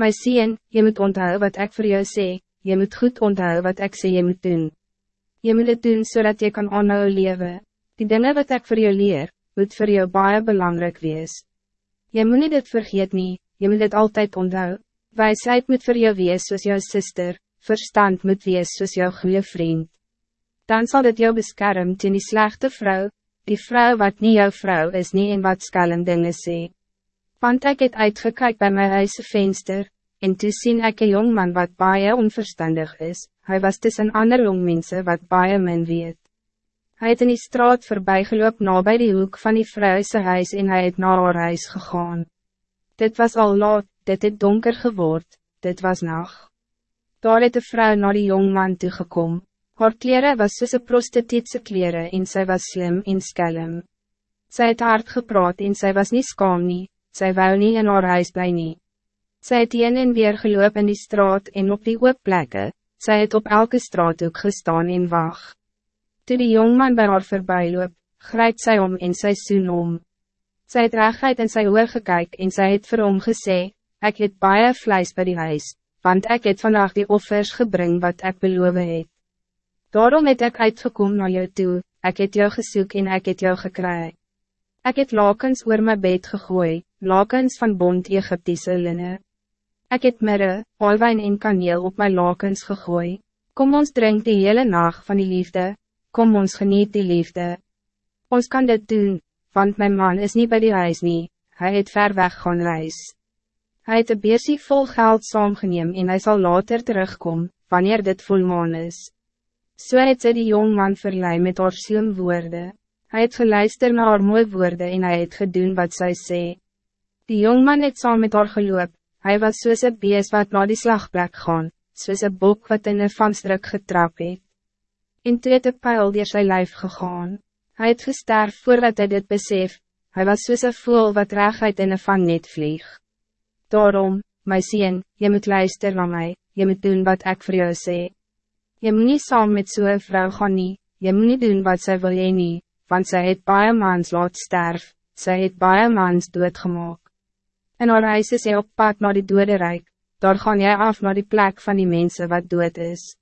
My sien, je moet onthou wat ik voor jou sê, je moet goed onthou wat ik sê je moet doen. Je moet het doen zodat je kan aanhou leven. Die dingen wat ik voor jou leer, moet voor jou baie belangrijk wees. Je moet niet dit vergeet nie, je moet het altijd onthou. Wijsheid moet voor jou wees soos jou sister, verstand moet wees soos jou goede vriend. Dan zal het jou beschermen tegen die slechte vrouw, die vrouw wat niet jouw vrouw is nie en wat skelm dinge sê. Want ik het uitgekyk bij mijn huise venster, en toe sien ek een jongman wat baie onverstandig is, hij was tussen ander jongmense wat baie min weet. Hij het in die straat voorbijgeloop na bij die hoek van die vrouwse huis en hij het naar haar huis gegaan. Dit was al laat, dit het donker geword, dit was nacht. Daar het de vrouw naar die jongman toegekom. Haar kleren was soos een prostitutse kleren en zij was slim en skelm. Zij het hard gepraat en zij was niet skaam nie, sy wou nie in haar huis bly nie. Sy het een en weer geloop in die straat en op die oop plekke, sy het op elke straat ook gestaan en wacht. Toe die jongman bij haar voorbij loop, grijpt sy om en sy soen om. Sy het rechtheid in sy oor gekyk en sy het vir hom gesê, ek het baie vlees by die huis, want ik het vandaag die offers gebring wat ik beloof het. Daarom het ik uitgekom naar jou toe, ik het jou gesoek en ik het jou gekry. Ik het lakens oor my bed gegooi, lakens van bond Egyptische linne. Ik het mirre, alwijn en kaneel op mijn lakens gegooi. Kom ons drink die hele nacht van die liefde, kom ons geniet die liefde. Ons kan dit doen, want mijn man is niet bij die huis nie, hij het ver weg gaan reis. Hij het een beersie vol geld saamgeneem en hij zal later terugkomen, wanneer dit volmaan is. So het sy die jongman verlei met haar woorde. Hij het geluister naar haar mooie woorden en hij het gedoen wat zij sê. Die jongman het saam met haar geloop, hij was soos een bees wat naar die slagplek gaan, soos een bok wat in een vanstruk getrap het. En toe het een pijl door sy lijf gegaan. Hij het gesterf voordat hij dit besef, hij was soos een voel wat rechtheid in een van net vlieg. Daarom, my sien, je moet luisteren naar mij, je moet doen wat ik voor jou sê. Je moet niet saam met zo'n so vrouw gaan nie, je moet niet doen wat zij wil jy nie, want zij het baie mans laat sterf, zij het baie mans doodgemaak. En haar reis is op pad naar die dode rijk, daar gaan jy af naar die plek van die mensen wat dood is.